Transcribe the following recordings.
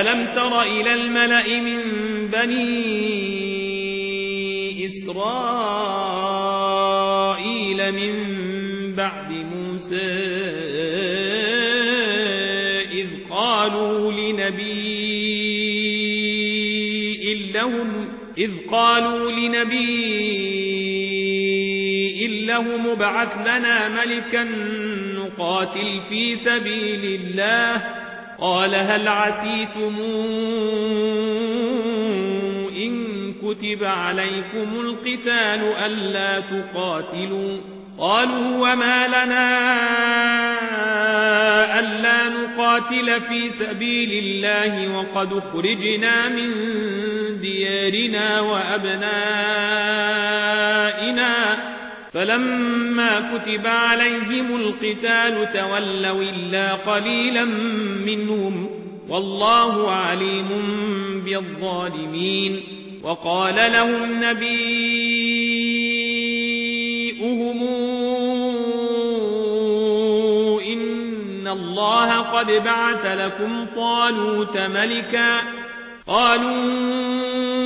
ألم تر إلى الملأ من بني إسرائيل من بعد موسى إذ قالوا لنبي لهم إذ قالوا لنبي لهم ابعث لنا ملكا نقاتل في سبيل الله قال هل عتيتم إن كتب عليكم القتال ألا تقاتلوا قالوا وما لنا ألا نقاتل في سبيل الله وقد خرجنا من ديارنا وأبنائنا فلما كتب عليهم القتال تولوا إلا قليلا منهم والله عليم بالظالمين وقال لهم نبيئهم إن الله قد بعث لكم طالوت ملكا قالوا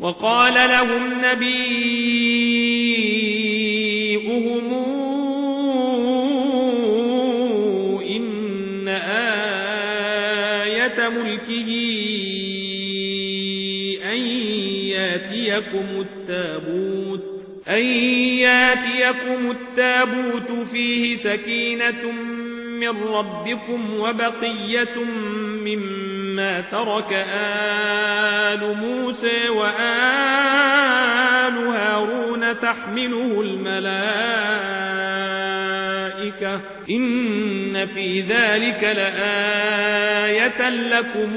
وقال لهم نبيئهم إن آية ملكه أن ياتيكم التابوت أن ياتيكم التابوت فيه سكينة من ربكم وبقية مما ترك آل موسى وآل هارون تحمله الملائكة. إن في ذلك لآية لكم.